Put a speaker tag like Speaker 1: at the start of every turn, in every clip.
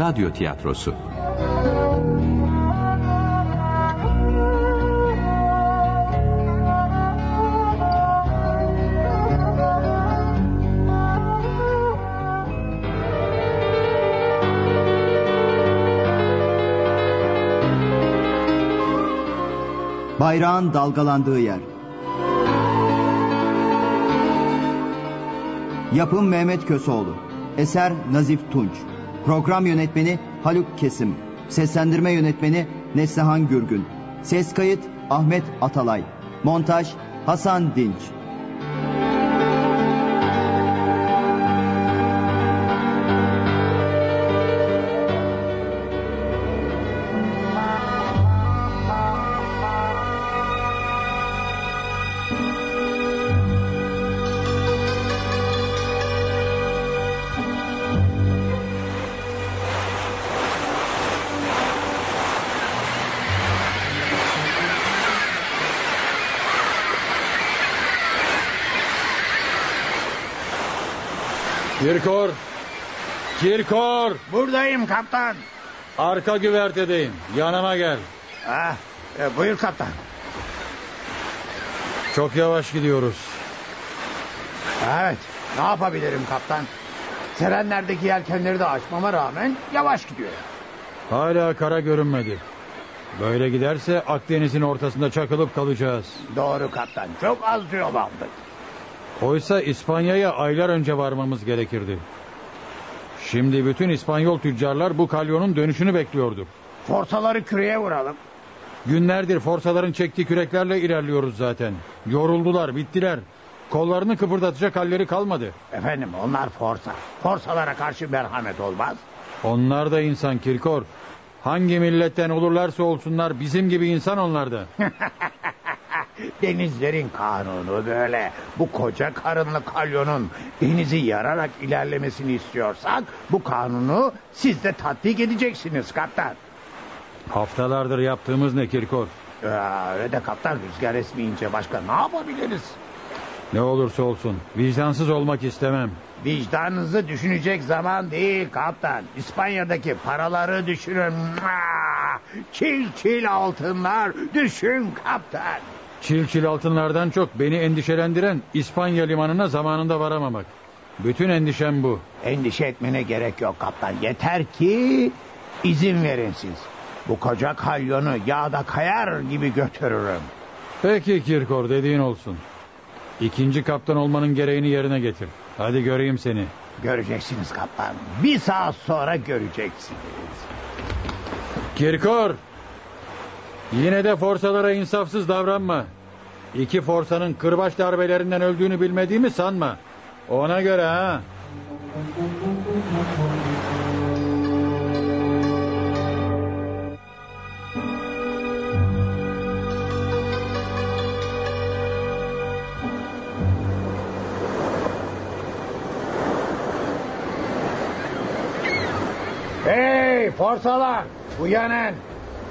Speaker 1: Radyo Tiyatrosu
Speaker 2: Bayrağın dalgalandığı yer. Yapım Mehmet Köseoğlu. Eser Nazif Tunç. Program yönetmeni Haluk Kesim. Seslendirme yönetmeni Neslihan Gürgün. Ses kayıt Ahmet Atalay. Montaj Hasan Dinç.
Speaker 3: Kirkor! Kirkor!
Speaker 4: Buradayım kaptan.
Speaker 3: Arka güvertedeyim. Yanıma gel.
Speaker 4: Ah, e, buyur kaptan.
Speaker 3: Çok yavaş gidiyoruz.
Speaker 4: Evet, ne yapabilirim kaptan? Serenlerdeki yelkenleri de açmama rağmen yavaş gidiyor.
Speaker 3: Hala kara görünmedi. Böyle giderse Akdeniz'in ortasında çakılıp kalacağız.
Speaker 4: Doğru kaptan, çok az yol aldık.
Speaker 3: Oysa İspanya'ya aylar önce varmamız gerekirdi. Şimdi bütün İspanyol tüccarlar bu kalyonun dönüşünü bekliyordu.
Speaker 4: Forsaları küreye vuralım.
Speaker 3: Günlerdir forsaların çektiği küreklerle ilerliyoruz zaten. Yoruldular, bittiler. Kollarını kıpırdatacak halleri kalmadı.
Speaker 4: Efendim onlar forsa. Forsalara karşı merhamet olmaz.
Speaker 3: Onlar da insan Kirkor. Hangi milletten olurlarsa olsunlar bizim gibi insan onlar da.
Speaker 4: Denizlerin kanunu böyle. Bu koca karınlı kalyonun denizi yararak ilerlemesini istiyorsak... ...bu kanunu siz de tatbik edeceksiniz kaptan.
Speaker 3: Haftalardır yaptığımız ne Kirkor?
Speaker 4: Öyle de kaptan rüzgar esmeyince başka ne yapabiliriz?
Speaker 3: Ne olursa olsun vicdansız olmak istemem.
Speaker 4: Vicdanınızı düşünecek zaman değil kaptan. İspanya'daki paraları düşünün. Çil çil altınlar düşün kaptan.
Speaker 3: Çil çil altınlardan çok beni endişelendiren İspanya limanına zamanında varamamak. Bütün endişem bu.
Speaker 4: Endişe etmene gerek yok kaptan. Yeter ki izin verin siz. Bu koca kalyonu yağda kayar gibi götürürüm.
Speaker 3: Peki Kirkor dediğin olsun. İkinci kaptan olmanın gereğini yerine getir. Hadi göreyim seni.
Speaker 4: Göreceksiniz kaptan. Bir saat sonra göreceksiniz.
Speaker 3: Kirkor! Yine de forsalara insafsız davranma. İki forsanın kırbaç darbelerinden öldüğünü bilmediğimi sanma. Ona göre ha.
Speaker 4: Hey forsalar uyanın.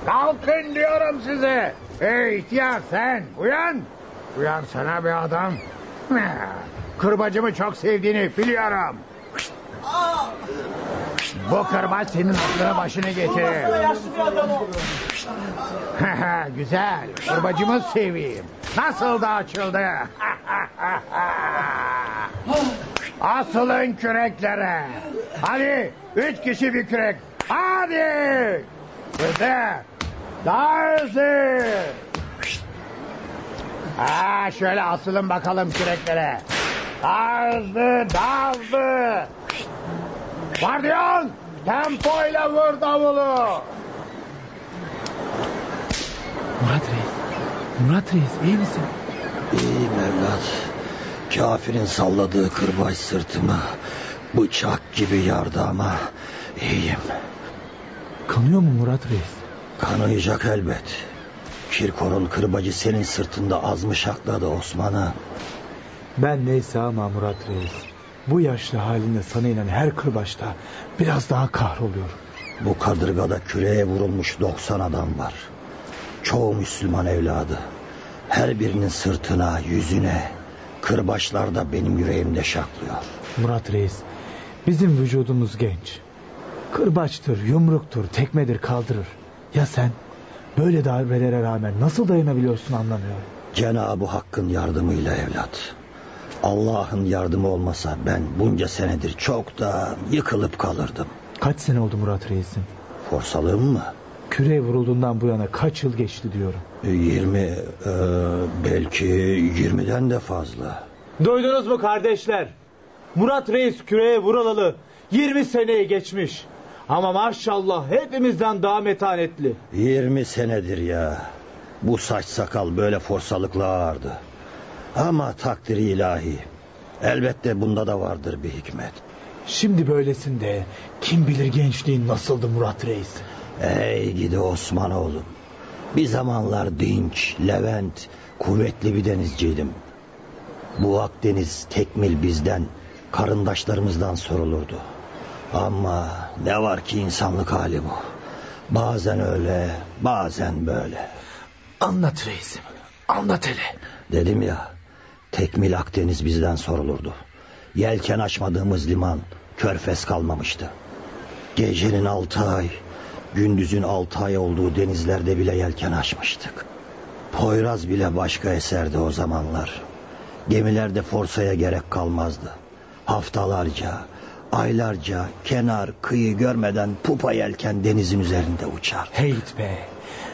Speaker 4: Kalkın diyorum size. Hey ihtiyar sen uyan. Uyan sana bir adam. Kırbacımı çok sevdiğini biliyorum. Bu kırbaç senin aklına başını getirir. Güzel. Kırbacımı seveyim. Nasıl da açıldı. Asılın küreklere. Hadi üç kişi bir kürek. Hadi. Hızlı. Hızlı. Ha, şöyle asılın bakalım küreklere. Daha hızlı. Vardiyon, tempoyla vur davulu.
Speaker 5: Murat Reis. Murat Reis iyi misin?
Speaker 6: İyiyim evlat. Kafirin salladığı kırbaç sırtımı bıçak gibi yardı ama iyiyim.
Speaker 5: Kanıyor mu Murat Reis?
Speaker 6: Kanayacak elbet. Kirkor'un kırbacı senin sırtında azmış hakladı Osman'ı.
Speaker 5: Ben neyse ama Murat Reis. Bu yaşlı halinde sana inen her kırbaçta biraz daha kahroluyorum.
Speaker 6: Bu kadırgada küreye vurulmuş 90 adam var. Çoğu Müslüman evladı. Her birinin sırtına, yüzüne kırbaçlar da benim yüreğimde şaklıyor.
Speaker 5: Murat Reis bizim vücudumuz genç. Kırbaçtır, yumruktur, tekmedir kaldırır. Ya sen? Böyle darbelere rağmen nasıl dayanabiliyorsun anlamıyorum.
Speaker 6: Cenab-ı Hakk'ın yardımıyla evlat. Allah'ın yardımı olmasa ben bunca senedir çok da yıkılıp kalırdım.
Speaker 5: Kaç sene oldu Murat Reis'im?
Speaker 6: Forsalığım mı?
Speaker 5: Küreye vurulduğundan bu yana kaç yıl geçti diyorum.
Speaker 6: 20 e, belki 20'den de fazla.
Speaker 5: Duydunuz mu kardeşler? Murat Reis küreye vurulalı 20 seneyi geçmiş. Ama maşallah hepimizden daha metanetli.
Speaker 6: 20 senedir ya. Bu saç sakal böyle forsalıkla ağardı. Ama takdiri ilahi. Elbette bunda da vardır bir hikmet.
Speaker 5: Şimdi böylesinde kim bilir gençliğin nasıldı Murat Reis?
Speaker 6: Ey gidi Osman oğlum. Bir zamanlar dinç, Levent, kuvvetli bir denizciydim. Bu Akdeniz tekmil bizden, karındaşlarımızdan sorulurdu. Ama ne var ki insanlık hali bu. Bazen öyle, bazen böyle.
Speaker 5: Anlat reisim, anlat hele.
Speaker 6: Dedim ya, tekmil Akdeniz bizden sorulurdu. Yelken açmadığımız liman, körfez kalmamıştı. Gecenin altı ay, gündüzün altı ay olduğu denizlerde bile yelken açmıştık. Poyraz bile başka eserdi o zamanlar. Gemilerde forsaya gerek kalmazdı. Haftalarca, aylarca kenar, kıyı görmeden pupa yelken denizin üzerinde uçar.
Speaker 5: Heyt be.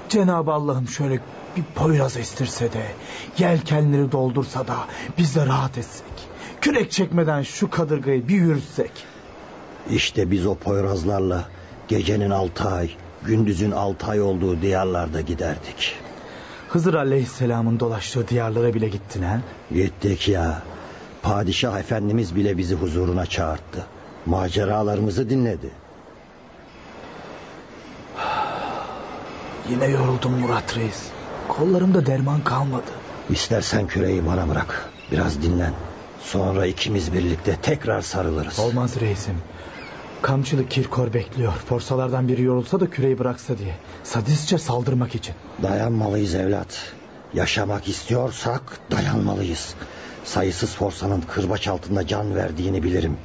Speaker 5: Cenab-ı Allah'ım şöyle bir poyraz estirse de yelkenleri doldursa da biz de rahat etsek. Kürek çekmeden şu kadırgayı bir yürütsek.
Speaker 6: İşte biz o poyrazlarla gecenin altı ay, gündüzün altı ay olduğu diyarlarda giderdik.
Speaker 5: Hızır Aleyhisselam'ın dolaştığı diyarlara bile gittin ha?
Speaker 6: Gittik ya. Padişah Efendimiz bile bizi huzuruna çağırdı. Maceralarımızı dinledi.
Speaker 5: Yine yoruldum Murat Reis. Kollarımda derman kalmadı.
Speaker 6: İstersen küreği bana bırak. Biraz dinlen. Sonra ikimiz birlikte tekrar sarılırız.
Speaker 5: Olmaz reisim. Kamçılı Kirkor bekliyor. Forsalardan biri yorulsa da küreği bıraksa diye. Sadistçe saldırmak için.
Speaker 6: Dayanmalıyız evlat. Yaşamak istiyorsak dayanmalıyız. Sayısız forsanın kırbaç altında can verdiğini bilirim.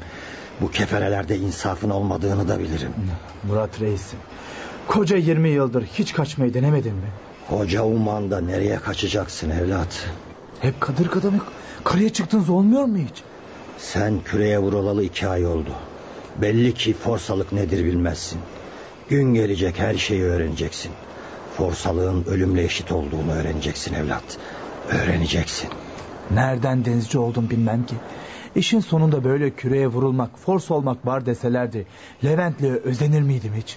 Speaker 6: Bu keferelerde insafın olmadığını da bilirim.
Speaker 5: Murat reisim. Koca 20 yıldır hiç kaçmayı denemedin mi?
Speaker 6: Hoca Uman'da nereye kaçacaksın evlat?
Speaker 5: Hep kadırgada mı? Karaya çıktınız olmuyor mu hiç?
Speaker 6: Sen küreye vurulalı iki ay oldu. Belli ki forsalık nedir bilmezsin. Gün gelecek her şeyi öğreneceksin. Forsalığın ölümle eşit olduğunu öğreneceksin evlat. Öğreneceksin.
Speaker 5: Nereden denizci oldum bilmem ki. İşin sonunda böyle küreye vurulmak, fors olmak var deselerdi. Leventli'ye özenir miydim hiç?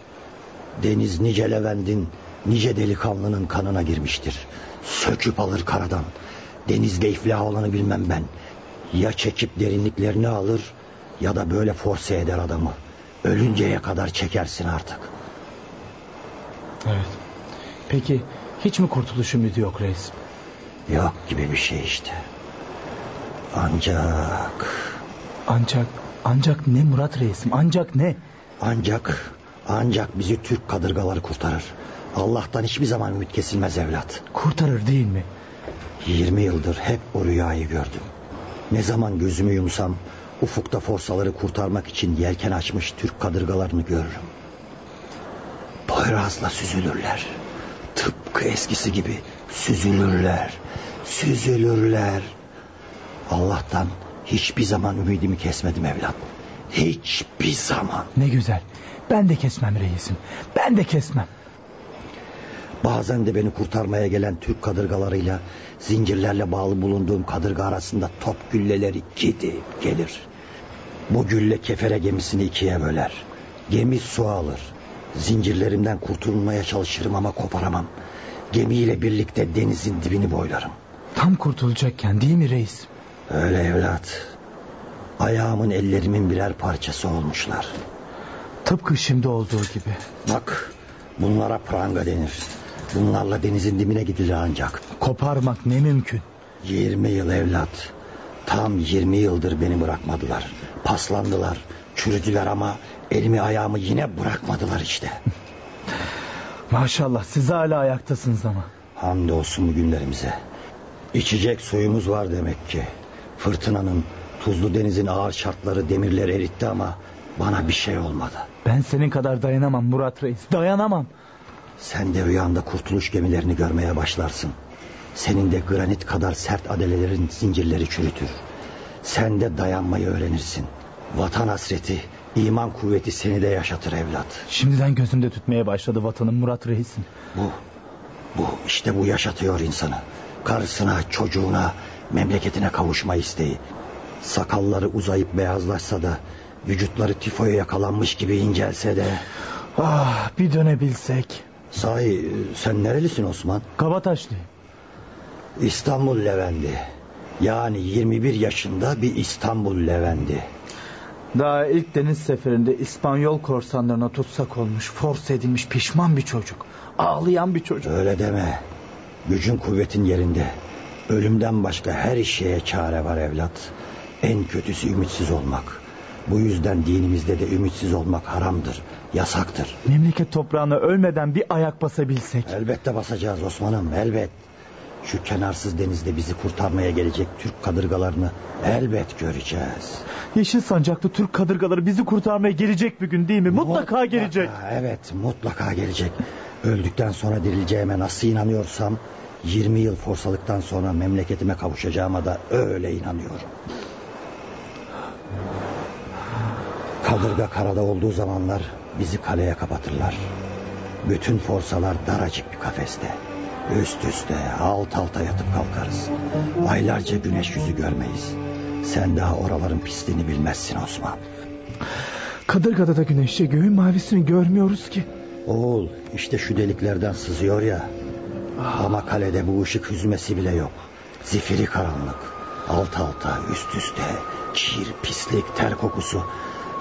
Speaker 6: Deniz nice Levent'in, nice delikanlının kanına girmiştir. Söküp alır karadan. Denizde iflah olanı bilmem ben. Ya çekip derinliklerini alır ya da böyle forse eder adamı. Ölünceye kadar çekersin artık.
Speaker 5: Evet. Peki hiç mi kurtuluş ümidi yok reis?
Speaker 6: Yok gibi bir şey işte. Ancak...
Speaker 5: Ancak, ancak ne Murat reisim ancak ne?
Speaker 6: Ancak, ancak bizi Türk kadırgaları kurtarır. Allah'tan hiçbir zaman ümit kesilmez evlat.
Speaker 5: Kurtarır değil mi?
Speaker 6: 20 yıldır hep o rüyayı gördüm. Ne zaman gözümü yumsam ufukta forsaları kurtarmak için yelken açmış Türk kadırgalarını görürüm. Poyrazla süzülürler. Tıpkı eskisi gibi süzülürler. Süzülürler. Allah'tan hiçbir zaman ümidimi kesmedim evlat. Hiçbir zaman.
Speaker 5: Ne güzel. Ben de kesmem reisim. Ben de kesmem.
Speaker 6: Bazen de beni kurtarmaya gelen Türk kadırgalarıyla zincirlerle bağlı bulunduğum kadırga arasında top gülleleri gidip gelir. Bu gülle kefere gemisini ikiye böler. Gemi su alır. Zincirlerimden kurtulmaya çalışırım ama koparamam. Gemiyle birlikte denizin dibini boylarım.
Speaker 5: Tam kurtulacakken değil mi reis?
Speaker 6: Öyle evlat. Ayağımın ellerimin birer parçası olmuşlar.
Speaker 5: Tıpkı şimdi olduğu gibi.
Speaker 6: Bak bunlara pranga denir. Bunlarla denizin dibine gidilir ancak.
Speaker 5: Koparmak ne mümkün.
Speaker 6: 20 yıl evlat. Tam 20 yıldır beni bırakmadılar. Paslandılar, çürüdüler ama elimi ayağımı yine bırakmadılar işte.
Speaker 5: Maşallah siz hala ayaktasınız ama.
Speaker 6: Hamdolsun bu günlerimize. İçecek suyumuz var demek ki. Fırtınanın, tuzlu denizin ağır şartları demirleri eritti ama Bana bir şey olmadı.
Speaker 5: Ben senin kadar dayanamam Murat Reis. Dayanamam.
Speaker 6: Sen de rüyanda kurtuluş gemilerini görmeye başlarsın. Senin de granit kadar sert adelelerin zincirleri çürütür. Sen de dayanmayı öğrenirsin. Vatan hasreti, iman kuvveti seni de yaşatır evlat.
Speaker 5: Şimdiden gözümde tütmeye başladı vatanım Murat Reis'in.
Speaker 6: Bu, bu işte bu yaşatıyor insanı. Karısına, çocuğuna, memleketine kavuşma isteği. Sakalları uzayıp beyazlaşsa da, vücutları tifoya yakalanmış gibi incelse de...
Speaker 5: Ah bir dönebilsek.
Speaker 6: Sahi sen nerelisin Osman?
Speaker 5: Kabataşlı.
Speaker 6: İstanbul Levendi. Yani 21 yaşında bir İstanbul Levendi.
Speaker 5: Daha ilk deniz seferinde İspanyol korsanlarına tutsak olmuş, force edilmiş pişman bir çocuk. Ağlayan bir çocuk.
Speaker 6: Öyle deme. Gücün kuvvetin yerinde. Ölümden başka her şeye çare var evlat. En kötüsü ümitsiz olmak. Bu yüzden dinimizde de ümitsiz olmak haramdır, yasaktır.
Speaker 5: Memleket toprağına ölmeden bir ayak basabilsek.
Speaker 6: Elbette basacağız Osman'ım, elbet. Şu kenarsız denizde bizi kurtarmaya gelecek Türk kadırgalarını elbet göreceğiz.
Speaker 5: Yeşil sancaklı Türk kadırgaları bizi kurtarmaya gelecek bir gün değil mi? Mutlaka, gelecek.
Speaker 6: Evet, mutlaka gelecek. Öldükten sonra dirileceğime nasıl inanıyorsam... 20 yıl forsalıktan sonra memleketime kavuşacağıma da öyle inanıyorum. Kadırga karada olduğu zamanlar bizi kaleye kapatırlar. Bütün forsalar daracık bir kafeste. Üst üste alt alta yatıp kalkarız. Aylarca güneş yüzü görmeyiz. Sen daha oraların pisliğini bilmezsin Osman.
Speaker 5: Kadırgada da güneşe göğün mavisini görmüyoruz ki.
Speaker 6: Oğul işte şu deliklerden sızıyor ya. Ama kalede bu ışık hüzmesi bile yok. Zifiri karanlık. Alt alta üst üste. Kir, pislik, ter kokusu.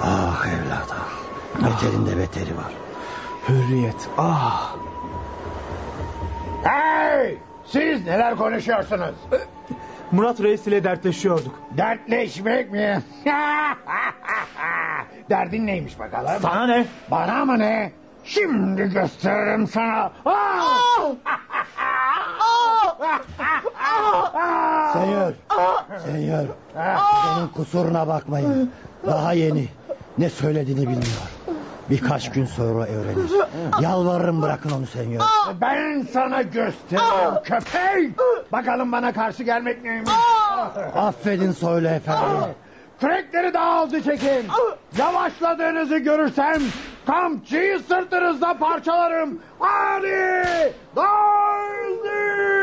Speaker 6: Ah evlat ah. Beterinde beteri var.
Speaker 5: Hürriyet ah.
Speaker 4: Hey! Siz neler konuşuyorsunuz?
Speaker 5: Murat Reis ile dertleşiyorduk.
Speaker 4: Dertleşmek mi? Derdin neymiş bakalım?
Speaker 5: Sana ne?
Speaker 4: Bana mı ne? Şimdi gösteririm sana.
Speaker 6: Senyor. Senyor. Senin kusuruna bakmayın. Daha yeni. Ne söylediğini bilmiyor. Birkaç gün sonra öğrenir. Yalvarırım bırakın onu senyor.
Speaker 4: Ben sana gösteririm köpek. Bakalım bana karşı gelmek neymiş.
Speaker 6: Affedin söyle efendim.
Speaker 4: Kürekleri daha aldı çekin. Yavaşladığınızı görürsem kamçıyı sırtınızda parçalarım. Hadi! Hızlı!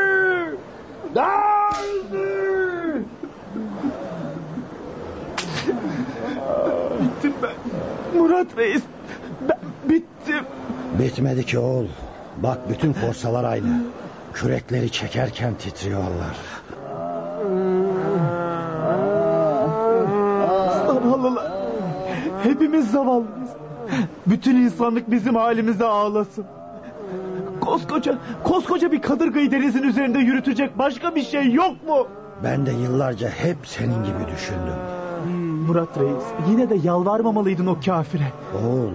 Speaker 4: Daha hızlı!
Speaker 5: Bittim ben. Murat Reis. Ben bittim.
Speaker 6: Bitmedi ki oğul. Bak bütün forsalar aynı. Kürekleri çekerken titriyorlar.
Speaker 5: Zavallılar. Hepimiz zavallıyız. Bütün insanlık bizim halimize ağlasın. Koskoca, koskoca bir kadırgayı denizin üzerinde yürütecek başka bir şey yok mu?
Speaker 6: Ben de yıllarca hep senin gibi düşündüm.
Speaker 5: Murat Reis yine de yalvarmamalıydın o kafire.
Speaker 6: Oğul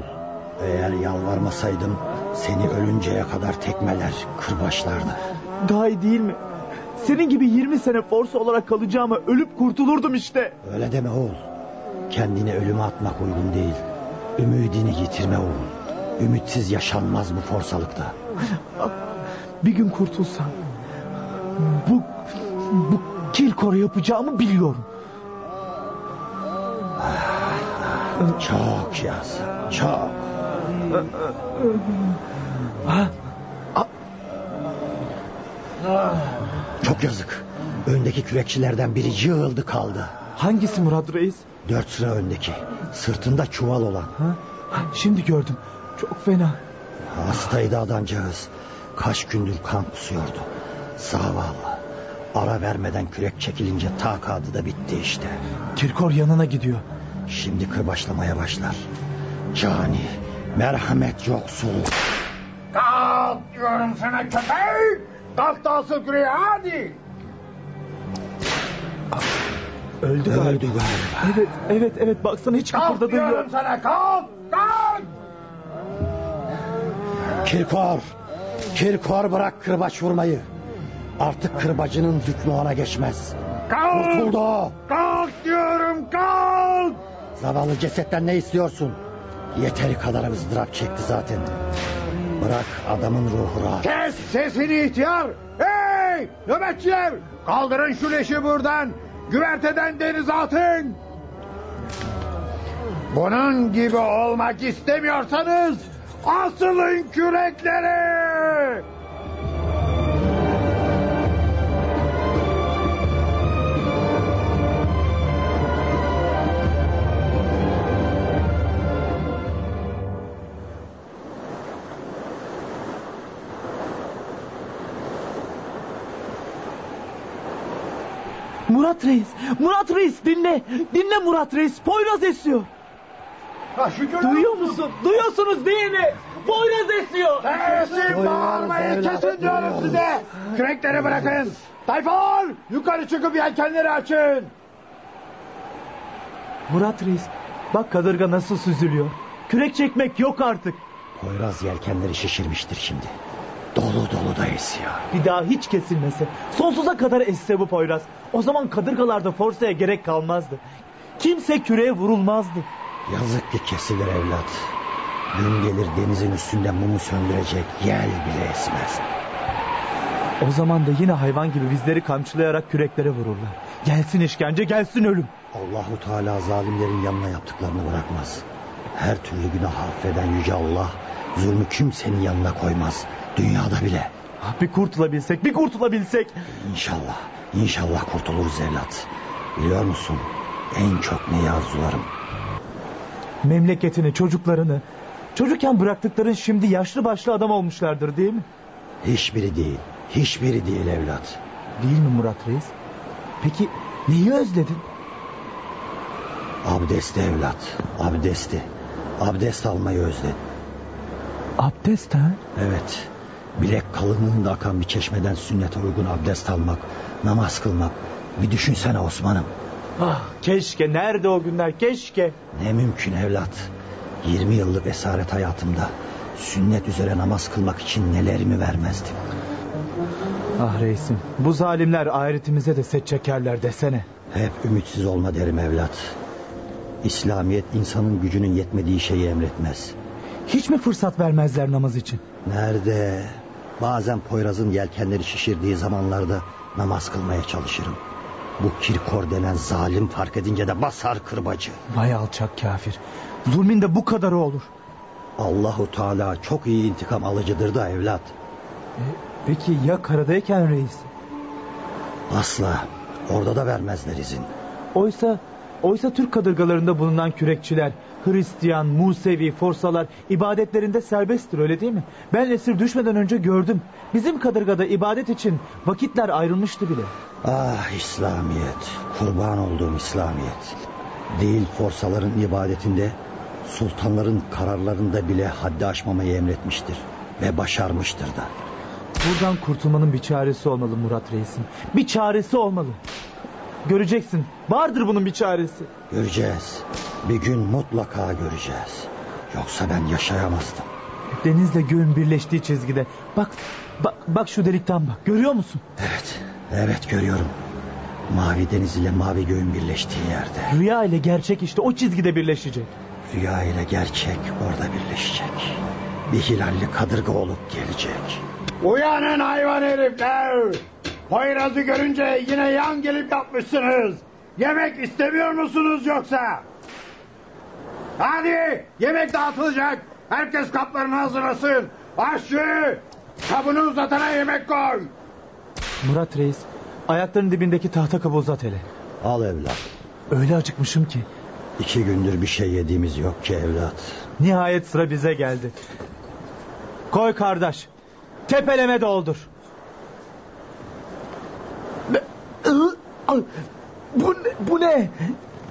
Speaker 6: eğer yalvarmasaydım seni ölünceye kadar tekmeler kırbaçlardı.
Speaker 5: İyi değil mi? Senin gibi 20 sene forsa olarak kalacağıma ölüp kurtulurdum işte.
Speaker 6: Öyle deme oğul. Kendini ölüme atmak uygun değil. Ümidini yitirme oğul. Ümitsiz yaşanmaz bu forsalıkta.
Speaker 5: Bir gün kurtulsam bu bu Kirkor'a yapacağımı biliyorum.
Speaker 6: Çok yaz. Çok.
Speaker 5: Ha?
Speaker 6: Çok yazık. Öndeki kürekçilerden biri yığıldı kaldı.
Speaker 5: Hangisi Murat Reis?
Speaker 6: Dört sıra öndeki. Sırtında çuval olan.
Speaker 5: Ha, Şimdi gördüm. Çok fena.
Speaker 6: Hastaydı adamcağız. Kaç gündür kan kusuyordu. Zavallı. Ara vermeden kürek çekilince takadı da bitti işte.
Speaker 5: Kirkor yanına gidiyor.
Speaker 6: Şimdi kırbaçlamaya başlar. Cani, merhamet yoksul.
Speaker 4: Kalk diyorum sana köpek. Kalk da asıl küreği hadi.
Speaker 5: Öldü galiba.
Speaker 6: Öldü galiba.
Speaker 5: Evet, evet, evet. Baksana hiç
Speaker 4: Kalk
Speaker 5: kıpırdadığı
Speaker 4: diyorum sana kalk. Kalk.
Speaker 6: Kirkor, Kirkor bırak kırbaç vurmayı. Artık kırbacının hükmü ona geçmez.
Speaker 4: Kalk.
Speaker 6: Kurtuldu o.
Speaker 4: Kalk diyorum kalk.
Speaker 6: Zavallı cesetten ne istiyorsun? Yeteri kadar ızdırap çekti zaten. Bırak adamın ruhu rahat.
Speaker 4: Kes sesini ihtiyar. Hey nöbetçiler kaldırın şu leşi buradan. Güverteden denize atın. Bunun gibi olmak istemiyorsanız asılın kürekleri.
Speaker 5: Murat Reis, Murat Reis dinle. Dinle Murat Reis. Poyraz esiyor. Duyuyor musun? Duyuyorsunuz değil mi? Poyraz esiyor.
Speaker 4: Kesin bağırmayı kesin diyorum size. Kürekleri bırakın. Tayfun yukarı çıkıp yelkenleri açın.
Speaker 5: Murat Reis, bak kadırga nasıl süzülüyor. Kürek çekmek yok artık.
Speaker 6: Poyraz yelkenleri şişirmiştir şimdi. Dolu dolu da esiyor.
Speaker 5: Bir daha hiç kesilmese, sonsuza kadar esse bu Poyraz. O zaman kadırgalarda forsaya gerek kalmazdı. Kimse küreğe vurulmazdı.
Speaker 6: Yazık ki kesilir evlat. Gün gelir denizin üstünde mumu söndürecek yel bile esmez.
Speaker 5: O zaman da yine hayvan gibi bizleri kamçılayarak küreklere vururlar. Gelsin işkence, gelsin ölüm.
Speaker 6: Allahu Teala zalimlerin yanına yaptıklarını bırakmaz. Her türlü günah affeden yüce Allah zulmü kimsenin yanına koymaz. Dünyada bile.
Speaker 5: Ah, Bir kurtulabilsek, bir kurtulabilsek.
Speaker 6: İnşallah, inşallah kurtuluruz evlat. Biliyor musun? En çok neyi arzularım?
Speaker 5: Memleketini, çocuklarını. Çocukken bıraktıkların şimdi yaşlı başlı adam olmuşlardır değil mi?
Speaker 6: Hiçbiri değil, hiçbiri değil evlat.
Speaker 5: Değil mi Murat Reis? Peki neyi özledin?
Speaker 6: Abdesti evlat, abdesti. Abdest almayı özledim.
Speaker 5: Abdest ha?
Speaker 6: Evet, bilek kalınlığında akan bir çeşmeden sünnete uygun abdest almak, namaz kılmak. Bir düşünsene Osman'ım.
Speaker 5: Ah keşke, nerede o günler keşke.
Speaker 6: Ne mümkün evlat. 20 yıllık esaret hayatımda sünnet üzere namaz kılmak için nelerimi vermezdim.
Speaker 5: Ah reisim, bu zalimler ahiretimize de set çekerler desene.
Speaker 6: Hep ümitsiz olma derim evlat. İslamiyet insanın gücünün yetmediği şeyi emretmez.
Speaker 5: Hiç mi fırsat vermezler namaz için?
Speaker 6: Nerede? Bazen Poyraz'ın yelkenleri şişirdiği zamanlarda namaz kılmaya çalışırım. Bu Kirkor denen zalim fark edince de basar kırbacı.
Speaker 5: Vay alçak kafir. Zulmin de bu kadarı olur.
Speaker 6: Allahu Teala çok iyi intikam alıcıdır da evlat.
Speaker 5: E, peki ya karadayken reis?
Speaker 6: Asla. Orada da vermezler izin.
Speaker 5: Oysa oysa Türk kadırgalarında bulunan kürekçiler, Hristiyan, Musevi, Forsalar ibadetlerinde serbesttir öyle değil mi? Ben esir düşmeden önce gördüm. Bizim kadırgada ibadet için vakitler ayrılmıştı bile.
Speaker 6: Ah İslamiyet. Kurban olduğum İslamiyet. Değil forsaların ibadetinde, sultanların kararlarında bile haddi aşmamayı emretmiştir. Ve başarmıştır da.
Speaker 5: Buradan kurtulmanın bir çaresi olmalı Murat Reis'im. Bir çaresi olmalı. Göreceksin. Vardır bunun bir çaresi.
Speaker 6: Göreceğiz. Bir gün mutlaka göreceğiz. Yoksa ben yaşayamazdım.
Speaker 5: Denizle göğün birleştiği çizgide. Bak, bak, bak şu delikten bak. Görüyor musun?
Speaker 6: Evet, evet görüyorum. Mavi deniz ile mavi göğün birleştiği yerde.
Speaker 5: Rüya ile gerçek işte o çizgide birleşecek.
Speaker 6: Rüya ile gerçek orada birleşecek. Bir hilalli kadırga olup gelecek.
Speaker 4: Uyanın hayvan herifler. Poyraz'ı görünce yine yan gelip yapmışsınız. Yemek istemiyor musunuz yoksa? Hadi yemek dağıtılacak. Herkes kaplarını hazırlasın. Aşçı kabını uzatana yemek koy.
Speaker 5: Murat Reis ayaklarının dibindeki tahta kabı uzat hele.
Speaker 6: Al evlat.
Speaker 5: Öyle acıkmışım ki.
Speaker 6: İki gündür bir şey yediğimiz yok ki evlat.
Speaker 5: Nihayet sıra bize geldi. Koy kardeş. Tepeleme doldur. Bu? Bu ne?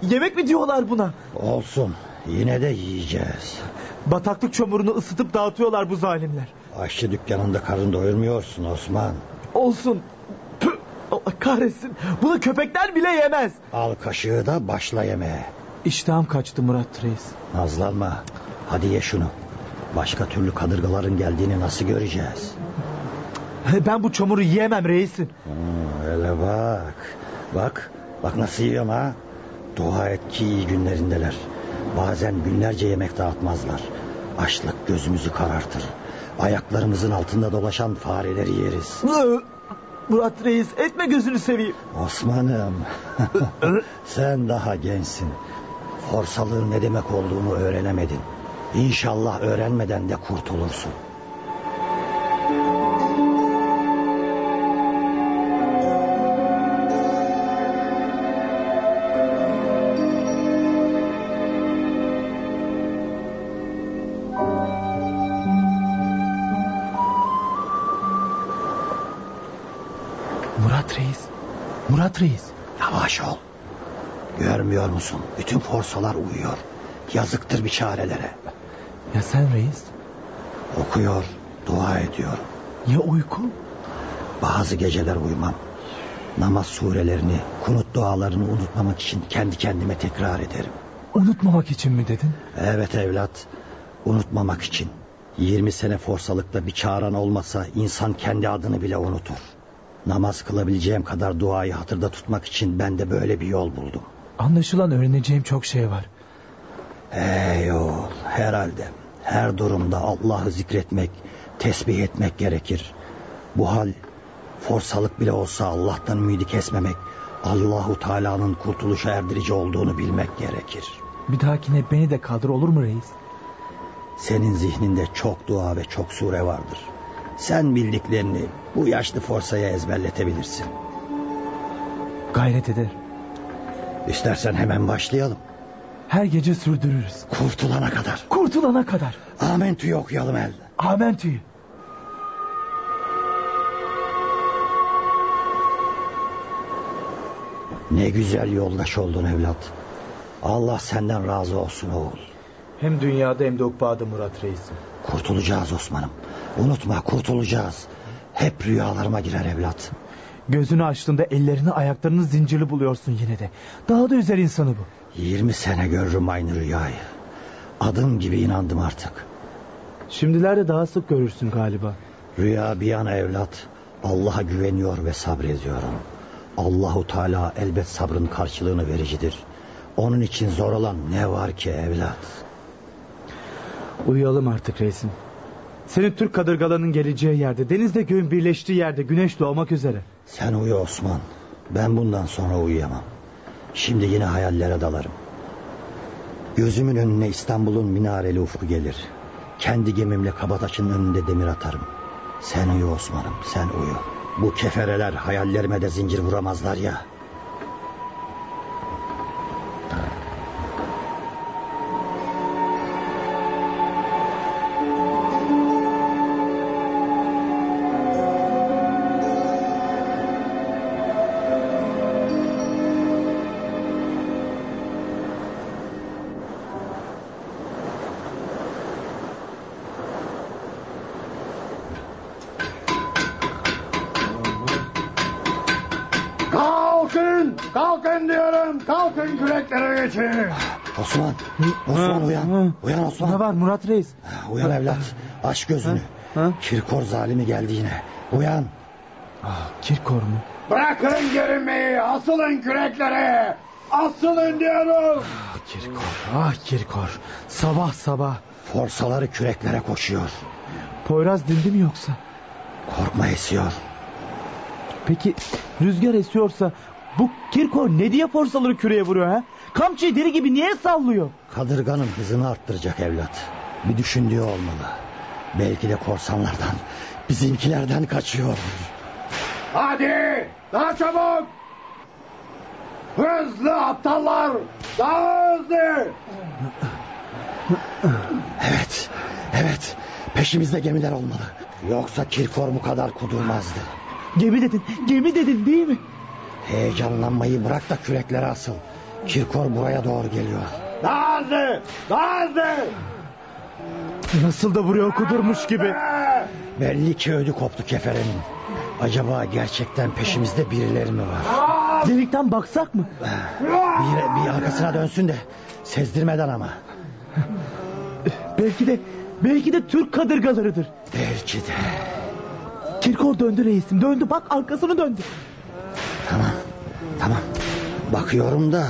Speaker 5: Yemek mi diyorlar buna?
Speaker 6: Olsun. Yine de yiyeceğiz.
Speaker 5: Bataklık çamurunu ısıtıp dağıtıyorlar bu zalimler.
Speaker 6: Aşçı dükkanında karın doyurmuyorsun Osman.
Speaker 5: Olsun. Püh! Allah kahretsin. Bunu köpekler bile yemez.
Speaker 6: Al kaşığı da başla yemeğe.
Speaker 5: İştahım kaçtı Murat Reis.
Speaker 6: Nazlanma. Hadi ye şunu. Başka türlü kadırgaların geldiğini nasıl göreceğiz?
Speaker 5: Ben bu çamuru yiyemem reisim.
Speaker 6: Hmm, öyle bak. Bak. Bak nasıl yiyorum ha. Dua et ki iyi günlerindeler. Bazen günlerce yemek dağıtmazlar. Açlık gözümüzü karartır. Ayaklarımızın altında dolaşan fareleri yeriz.
Speaker 5: Murat Reis etme gözünü seveyim.
Speaker 6: Osman'ım sen daha gençsin. Forsalığın ne demek olduğunu öğrenemedin. İnşallah öğrenmeden de kurtulursun.
Speaker 5: Murat Reis.
Speaker 6: Yavaş ol. Görmüyor musun? Bütün forsalar uyuyor. Yazıktır bir çarelere.
Speaker 5: Ya sen reis?
Speaker 6: Okuyor, dua ediyor.
Speaker 5: Ya uyku?
Speaker 6: Bazı geceler uyumam. Namaz surelerini, kunut dualarını unutmamak için kendi kendime tekrar ederim.
Speaker 5: Unutmamak için mi dedin?
Speaker 6: Evet evlat, unutmamak için. 20 sene forsalıkta bir çağıran olmasa insan kendi adını bile unutur. Namaz kılabileceğim kadar duayı hatırda tutmak için ben de böyle bir yol buldum.
Speaker 5: Anlaşılan öğreneceğim çok şey var.
Speaker 6: Ey oğul, herhalde her durumda Allah'ı zikretmek, tesbih etmek gerekir. Bu hal forsalık bile olsa Allah'tan ümidi kesmemek, Allahu Teala'nın kurtuluşa erdirici olduğunu bilmek gerekir.
Speaker 5: Bir dahakine beni de kaldır olur mu reis?
Speaker 6: Senin zihninde çok dua ve çok sure vardır. Sen bildiklerini bu yaşlı forsaya ezberletebilirsin.
Speaker 5: Gayret eder.
Speaker 6: İstersen hemen başlayalım.
Speaker 5: Her gece sürdürürüz.
Speaker 6: Kurtulana kadar.
Speaker 5: Kurtulana kadar.
Speaker 6: Amentü'yü okuyalım el.
Speaker 5: Amentü'yü.
Speaker 6: Ne güzel yoldaş oldun evlat. Allah senden razı olsun oğul.
Speaker 5: Hem dünyada hem de ukbada Murat Reis'im.
Speaker 6: Kurtulacağız Osman'ım. Unutma kurtulacağız. Hep rüyalarıma girer evlat.
Speaker 5: Gözünü açtığında ellerini ayaklarını zincirli buluyorsun yine de. Daha da üzer insanı bu.
Speaker 6: 20 sene görürüm aynı rüyayı. Adım gibi inandım artık.
Speaker 5: Şimdilerde daha sık görürsün galiba.
Speaker 6: Rüya bir yana evlat. Allah'a güveniyor ve sabrediyorum. Allahu Teala elbet sabrın karşılığını vericidir. Onun için zor olan ne var ki evlat?
Speaker 5: Uyuyalım artık reisim. Senin Türk kadırgalarının geleceği yerde, denizle göğün birleştiği yerde güneş doğmak üzere.
Speaker 6: Sen uyu Osman. Ben bundan sonra uyuyamam. Şimdi yine hayallere dalarım. Gözümün önüne İstanbul'un minareli ufku gelir. Kendi gemimle Kabataş'ın önünde demir atarım. Sen uyu Osman'ım sen uyu. Bu kefereler hayallerime de zincir vuramazlar ya.
Speaker 5: Murat Reis?
Speaker 6: Uyan evlat. Aç gözünü.
Speaker 5: Ha?
Speaker 6: Kirkor zalimi geldi yine. Uyan.
Speaker 5: Ah, Kirkor mu?
Speaker 4: Bırakın gerinmeyi! Asılın küreklere! Asılın diyorum!
Speaker 5: Ah Kirkor, ah Kirkor. Sabah sabah.
Speaker 6: Forsaları küreklere koşuyor.
Speaker 5: Poyraz dindi mi yoksa?
Speaker 6: Korkma esiyor.
Speaker 5: Peki rüzgar esiyorsa bu Kirkor ne diye forsaları küreye vuruyor ha? Kamçıyı deri gibi niye sallıyor?
Speaker 6: Kadırganın hızını arttıracak evlat. Bir düşündüğü olmalı. Belki de korsanlardan, bizimkilerden kaçıyor.
Speaker 4: Hadi! Daha çabuk! Hızlı aptallar! Daha hızlı!
Speaker 6: Evet, evet. Peşimizde gemiler olmalı. Yoksa Kirkor bu kadar kudurmazdı.
Speaker 5: Gemi dedin, gemi dedin değil mi?
Speaker 6: Heyecanlanmayı bırak da küreklere asıl. Kirkor buraya doğru geliyor.
Speaker 4: Daha hızlı! Daha hızlı!
Speaker 5: Nasıl da vuruyor kudurmuş gibi.
Speaker 6: Belli ki ödü koptu keferenin. Acaba gerçekten peşimizde birileri mi var?
Speaker 5: Delikten baksak mı?
Speaker 6: Bir, bir arkasına dönsün de sezdirmeden ama.
Speaker 5: Belki de belki de Türk kadırgalarıdır.
Speaker 6: Belki de.
Speaker 5: Kirkor döndü reisim döndü bak arkasını döndü.
Speaker 6: Tamam, tamam. Bakıyorum da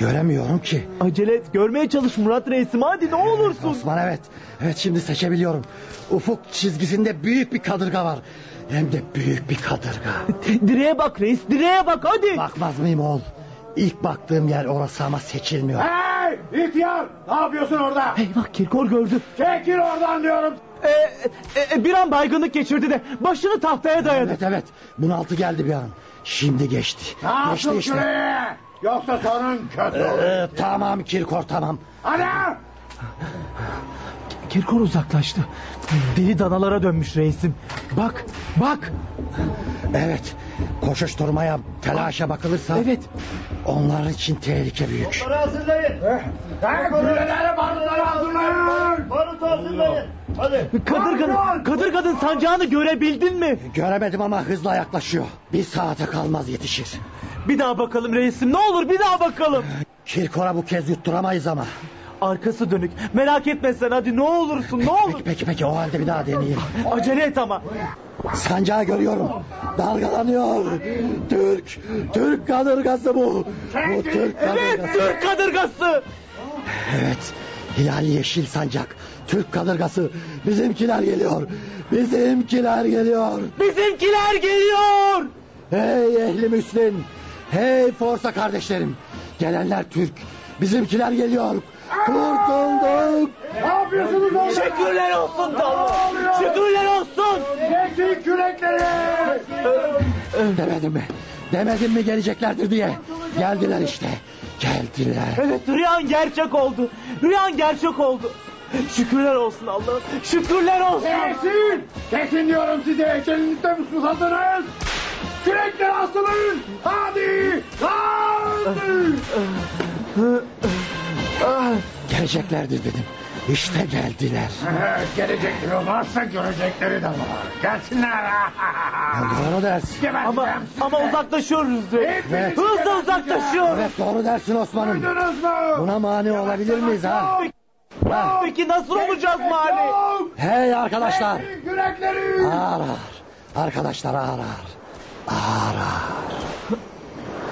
Speaker 6: Göremiyorum ki.
Speaker 5: Acele et görmeye çalış Murat reisim hadi ne olursun.
Speaker 6: Osman evet. Evet şimdi seçebiliyorum. Ufuk çizgisinde büyük bir kadırga var. Hem de büyük bir kadırga.
Speaker 5: Direğe bak reis direğe bak hadi.
Speaker 6: Bakmaz mıyım oğul? İlk baktığım yer orası ama seçilmiyor.
Speaker 4: Hey ihtiyar ne yapıyorsun orada?
Speaker 5: Eyvah Kirkor gördü.
Speaker 4: Çekil oradan diyorum.
Speaker 5: Ee, e, e, bir an baygınlık geçirdi de başını tahtaya dayadı.
Speaker 6: Evet evet. Bunaltı geldi bir an. Şimdi geçti.
Speaker 4: Ne
Speaker 6: geçti
Speaker 4: yaptın
Speaker 6: işte.
Speaker 4: şuraya? Yoksa sonun kötü olur.
Speaker 6: Ee, tamam Kirkor tamam.
Speaker 4: Hadi.
Speaker 5: Kirkor uzaklaştı. Deli danalara dönmüş reisim. Bak bak.
Speaker 6: Evet. Koşuşturmaya, telaşa bakılırsa...
Speaker 5: Evet.
Speaker 6: Onlar için tehlike büyük.
Speaker 4: Hey kuleleri barutları hazırlayın. Barut hazırlayın. Hadi.
Speaker 5: Kadırganın, kadırganın sancağını görebildin mi?
Speaker 6: Göremedim ama hızla yaklaşıyor. Bir saate kalmaz yetişir.
Speaker 5: Bir daha bakalım reisim ne olur bir daha bakalım.
Speaker 6: Kirkor'a bu kez yutturamayız ama.
Speaker 5: Arkası dönük. Merak etme sen hadi ne olursun ne olur.
Speaker 6: Peki peki peki o halde bir daha deneyeyim.
Speaker 5: Acele et ama.
Speaker 6: Sancağı görüyorum. Dalgalanıyor. Türk. Türk kadırgası bu. Bu Türk
Speaker 5: Evet
Speaker 6: kadırgası.
Speaker 5: Türk kadırgası.
Speaker 6: Evet. Hilal yeşil sancak. Türk kadırgası. Bizimkiler geliyor. Bizimkiler geliyor.
Speaker 5: Bizimkiler geliyor.
Speaker 6: Hey ehli Müslüm. Hey Forsa kardeşlerim. Gelenler Türk. Bizimkiler geliyor. Kurtulduk.
Speaker 4: Ne yapıyorsunuz orada?
Speaker 5: Şükürler olsun Tanrım. Şükürler olsun.
Speaker 4: Çekin kürekleri.
Speaker 6: Demedim mi? Demedim mi geleceklerdir diye. Geldiler işte. Geldiler.
Speaker 5: Evet rüyan gerçek oldu. Rüyan gerçek oldu. Şükürler olsun Allah'ım. Şükürler olsun.
Speaker 4: Kesin. Kesin diyorum size. Elinizde mi susadınız? Kürekleri asılın. Hadi. Hadi.
Speaker 5: Ah,
Speaker 6: Geleceklerdir dedim. İşte geldiler.
Speaker 4: Gelecekleri varsa görecekleri de var. Gelsinler.
Speaker 6: Doğru dersin.
Speaker 5: ama ama uzaklaşıyoruz. de.
Speaker 6: Evet.
Speaker 5: Hızla uzaklaşıyoruz.
Speaker 6: Evet doğru dersin Osman'ım.
Speaker 4: Duydunuz mu?
Speaker 6: Buna mani olabilir miyiz ha? Ha.
Speaker 5: Peki nasıl olacağız mani?
Speaker 6: Hey arkadaşlar. Ağır ağır. Arkadaşlar ağır ağır. Ağır ağır.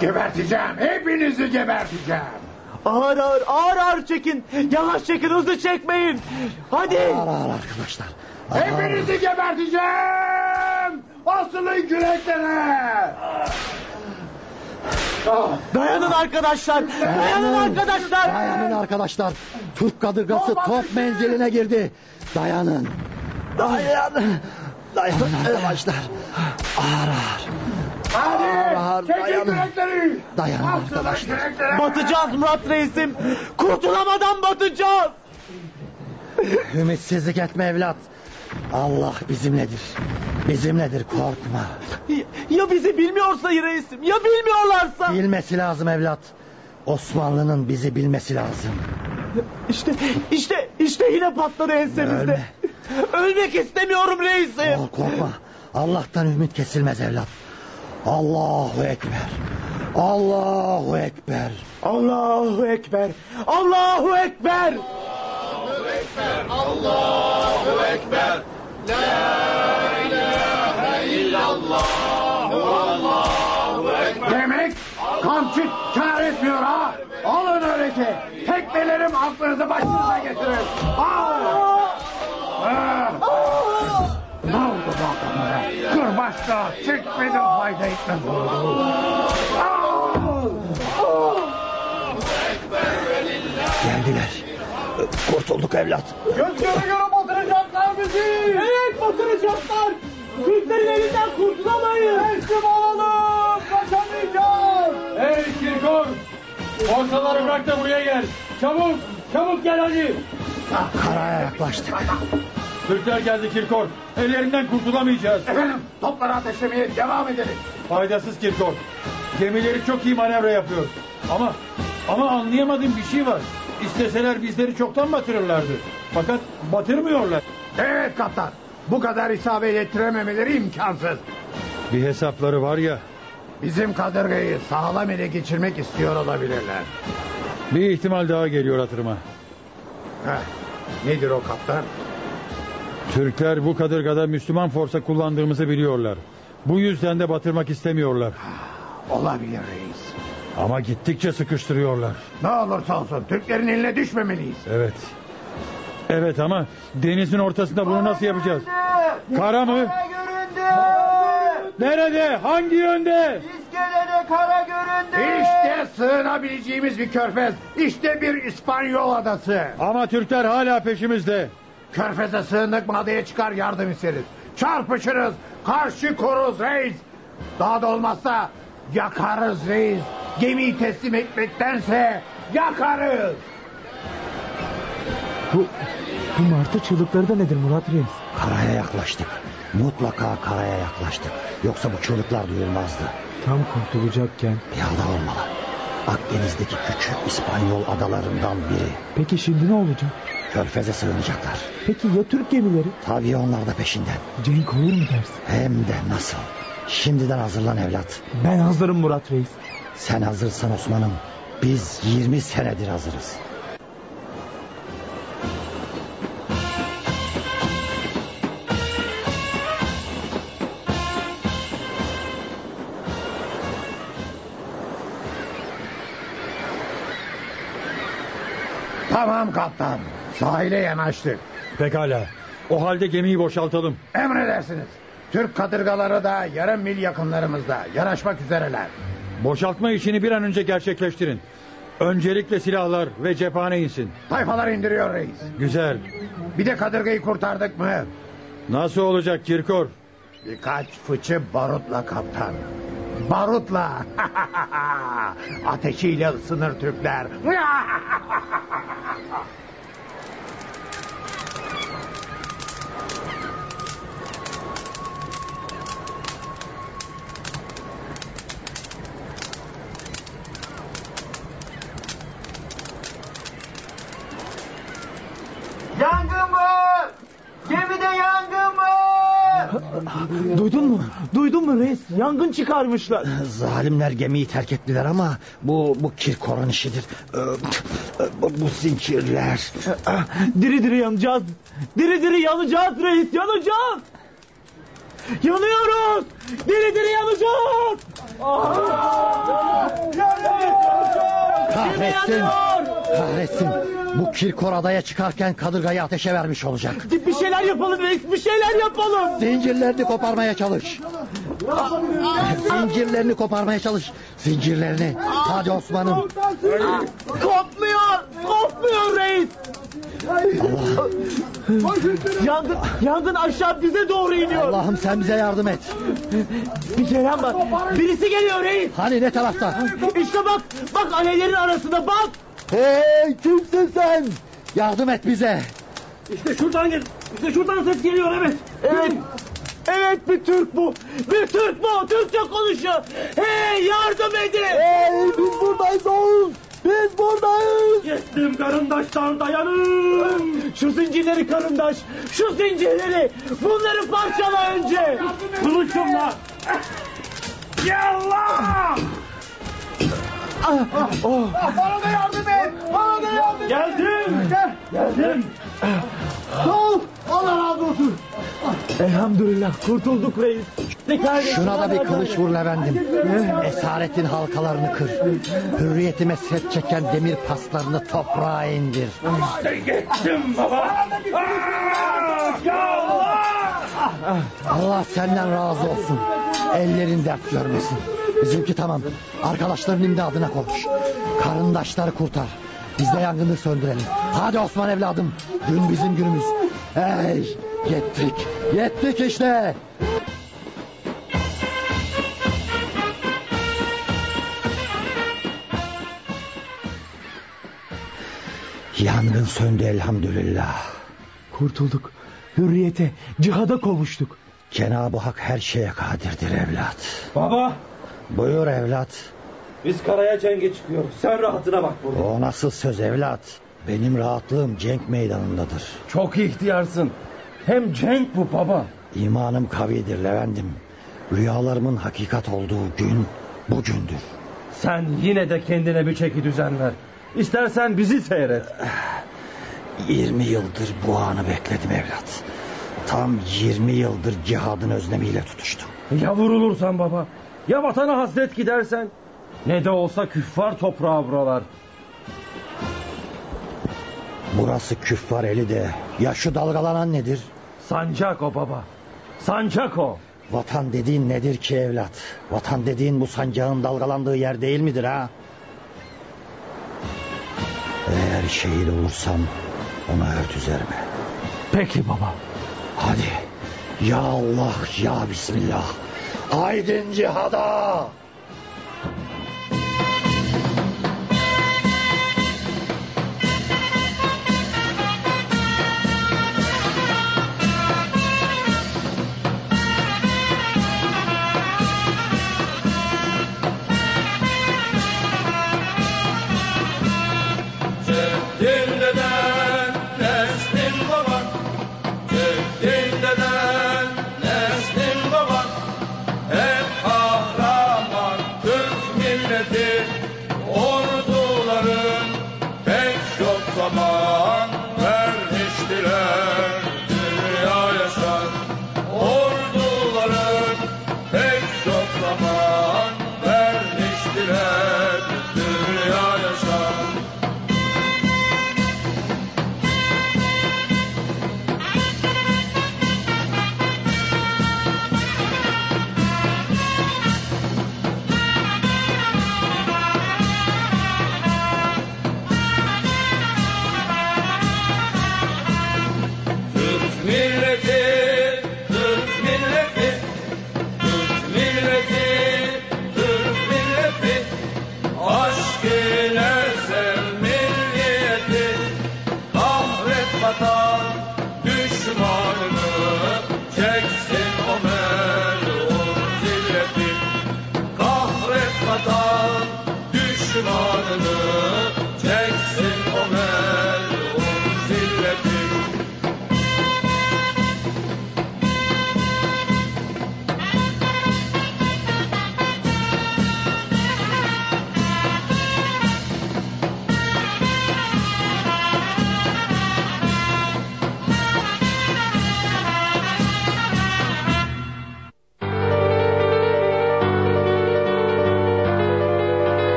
Speaker 4: Geberteceğim. Hepinizi geberteceğim.
Speaker 5: Ağır ağır ağır ağır çekin. Yavaş çekin hızlı çekmeyin. Hadi.
Speaker 6: Ağır ağır arkadaşlar. Ağır.
Speaker 4: Hepinizi geberteceğim. Asılın küreklere. Ah,
Speaker 5: Dayanın arkadaşlar. Dayanın arkadaşlar.
Speaker 6: Dayanın arkadaşlar. Türk kadırgası top menziline girdi. Dayanın. Dayanın. Dayanın arkadaşlar. Ağır ağır.
Speaker 4: Hadi.
Speaker 6: Dayanın.
Speaker 4: kürekleri.
Speaker 6: Dayanın
Speaker 4: Asılın
Speaker 6: arkadaşlar.
Speaker 5: Batacağız Murat reisim. Kurtulamadan batacağız.
Speaker 6: Ümitsizlik etme evlat. Allah bizimledir. Bizimledir korkma.
Speaker 5: Ya- Ya bizi bilmiyorsa reisim? Ya bilmiyorlarsa?
Speaker 6: Bilmesi lazım evlat. Osmanlı'nın bizi bilmesi lazım.
Speaker 5: İşte işte işte yine patladı ensemizde.
Speaker 6: Ölme.
Speaker 5: Ölmek istemiyorum reisim.
Speaker 6: Ol korkma. Allah'tan ümit kesilmez evlat. Allahu Ekber. Allahu Ekber.
Speaker 5: Allahu ekber. Allahu ekber.
Speaker 4: Demek kamçı kar etmiyor ha. Alın öyleyse. Tekmelerim aklınızı başınıza getirir. Al. Ah. Kırbaçla çekmedim fayda etmez.
Speaker 6: Geldiler. Kurtulduk evlat.
Speaker 4: Göz göre göre batıracaklar bizi.
Speaker 5: Evet batıracaklar. Türklerin elinden kurtulamayız.
Speaker 4: Teslim olalım. Kaçamayacağız.
Speaker 3: Hey Kirkor! Forsaları bırak da buraya gel. Çabuk! Çabuk gel hadi!
Speaker 6: Karaya yaklaştık.
Speaker 3: Türkler geldi Kirkor. Ellerinden kurtulamayacağız.
Speaker 4: Efendim topları ateşlemeye devam edelim.
Speaker 3: Faydasız Kirkor. Gemileri çok iyi manevra yapıyor. Ama ama anlayamadığım bir şey var. İsteseler bizleri çoktan batırırlardı. Fakat batırmıyorlar.
Speaker 4: Evet kaptan. Bu kadar isabet ettirememeleri imkansız.
Speaker 3: Bir hesapları var ya.
Speaker 4: Bizim kadırgayı sağlam ele geçirmek istiyor olabilirler.
Speaker 3: Bir ihtimal daha geliyor hatırıma.
Speaker 4: Heh, nedir o kaptan?
Speaker 3: Türkler bu kadırgada Müslüman forsa kullandığımızı biliyorlar. Bu yüzden de batırmak istemiyorlar.
Speaker 4: Olabilir reis.
Speaker 3: Ama gittikçe sıkıştırıyorlar.
Speaker 4: Ne olursa olsun Türklerin eline düşmemeliyiz.
Speaker 3: Evet. Evet ama denizin ortasında bunu nasıl yapacağız? Kara mı?
Speaker 1: göründü.
Speaker 3: Nerede? Hangi yönde?
Speaker 1: İskelede kara göründü.
Speaker 4: İşte sığınabileceğimiz bir körfez. İşte bir İspanyol adası.
Speaker 3: Ama Türkler hala peşimizde.
Speaker 4: Körfeze sığındık mı adaya çıkar yardım isteriz. Çarpışırız. Karşı koruz reis. Daha da olmazsa yakarız reis. Gemiyi teslim etmektense yakarız.
Speaker 5: Bu, bu martı çığlıkları da nedir Murat Reis?
Speaker 6: Karaya yaklaştık. Mutlaka karaya yaklaştık. Yoksa bu çığlıklar duyulmazdı.
Speaker 5: Tam kurtulacakken.
Speaker 6: Bir ada olmalı. Akdeniz'deki küçük İspanyol adalarından biri.
Speaker 5: Peki şimdi ne olacak?
Speaker 6: Körfeze sığınacaklar.
Speaker 5: Peki ya Türk gemileri?
Speaker 6: Tabii onlar da peşinden.
Speaker 5: Cenk olur mu dersin?
Speaker 6: Hem de nasıl. Şimdiden hazırlan evlat.
Speaker 5: Ben hazırım Murat Reis.
Speaker 6: Sen hazırsan Osman'ım. Biz 20 senedir hazırız.
Speaker 4: Tamam kaptan. Sahile yanaştık.
Speaker 3: Pekala. O halde gemiyi boşaltalım.
Speaker 4: Emredersiniz. Türk kadırgaları da yarım mil yakınlarımızda. Yanaşmak üzereler.
Speaker 3: Boşaltma işini bir an önce gerçekleştirin. Öncelikle silahlar ve cephane insin.
Speaker 4: Tayfalar indiriyor reis.
Speaker 3: Güzel.
Speaker 4: Bir de kadırgayı kurtardık mı?
Speaker 3: Nasıl olacak Kirkor?
Speaker 4: Birkaç fıçı barutla kaptan. Barutla. Ateşiyle ısınır Türkler.
Speaker 1: Yangın var. Gemide yangın var.
Speaker 5: Duydun mu? Duydun mu reis? Yangın çıkarmışlar.
Speaker 6: Zalimler gemiyi terk ettiler ama bu bu Kirkor'un işidir. Ee, Bu, bu zincirler.
Speaker 5: Diri diri yanacağız. Diri diri yanacağız reis yanacağız. Yanıyoruz. Diri diri yanacağız.
Speaker 6: Kahretsin. Kahretsin. Bu Kirkor adaya çıkarken kadırgayı ateşe vermiş olacak.
Speaker 5: Bir şeyler yapalım reis bir şeyler yapalım.
Speaker 6: Zincirlerini koparmaya çalış. Zincirlerini koparmaya çalış. Zincirlerini. Hadi Osman'ım.
Speaker 5: Kopmuyor. Kopmuyor reis. Yangın, yangın aşağı bize doğru iniyor.
Speaker 6: Allah'ım sen bize yardım et.
Speaker 5: Bir gelen var. Birisi geliyor reis.
Speaker 6: Hani ne tarafta?
Speaker 5: İşte bak. Bak alevlerin arasında bak.
Speaker 6: Hey kimsin sen? Yardım et bize.
Speaker 5: İşte şuradan gel. İşte şuradan ses geliyor evet. Evet. Evet bir Türk bu. Bir Türk bu. Türkçe konuşuyor. Hey yardım edin. Hey biz buradayız oğul. Biz buradayız. Geçtim karındaşlar dayanın. Şu zincirleri karındaş. Şu zincirleri. Bunları parçala önce. Kılıç şunla. Yallah. Ah, oh.
Speaker 1: Bana da yardım et. Bana da yardım.
Speaker 5: Geldim. Geldim.
Speaker 1: Ol. Allah razı olsun.
Speaker 5: Elhamdülillah kurtulduk reis.
Speaker 6: Şuna da bir kılıç vur Levent'im. Esaretin halkalarını kır. Hürriyetime set çeken demir paslarını toprağa indir.
Speaker 5: Geçtim baba.
Speaker 6: Allah senden razı olsun. Ellerin dert görmesin. Bizimki tamam. Arkadaşların imdadına koş. Karındaşları kurtar. Biz de yangını söndürelim. Hadi Osman evladım. Gün bizim günümüz. Hey yettik. Yettik işte. Yangın söndü elhamdülillah.
Speaker 5: Kurtulduk. Hürriyete, cihada kovuştuk.
Speaker 6: Cenab-ı Hak her şeye kadirdir evlat.
Speaker 7: Baba
Speaker 6: Buyur evlat.
Speaker 7: Biz karaya cenge çıkıyoruz. Sen rahatına bak burada.
Speaker 6: O nasıl söz evlat? Benim rahatlığım cenk meydanındadır.
Speaker 7: Çok ihtiyarsın. Hem cenk bu baba.
Speaker 6: İmanım kavidir Levendim. Rüyalarımın hakikat olduğu gün bugündür.
Speaker 7: Sen yine de kendine bir çeki düzen ver. İstersen bizi seyret.
Speaker 6: 20 yıldır bu anı bekledim evlat. Tam 20 yıldır cihadın özlemiyle tutuştum.
Speaker 7: Ya vurulursan baba? Ya vatana hasret gidersen? Ne de olsa küffar toprağı buralar.
Speaker 6: Burası küffar eli de. Ya şu dalgalanan nedir?
Speaker 7: Sancak o baba. Sancak o.
Speaker 6: Vatan dediğin nedir ki evlat? Vatan dediğin bu sancağın dalgalandığı yer değil midir ha? Eğer şehit olursam ona ört üzerime.
Speaker 5: Peki baba.
Speaker 6: Hadi. Ya Allah ya Bismillah. Aydın cihada.
Speaker 2: tomorrow.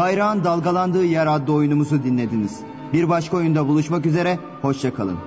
Speaker 2: Bayrağın Dalgalandığı Yer adlı oyunumuzu dinlediniz. Bir başka oyunda buluşmak üzere, hoşçakalın.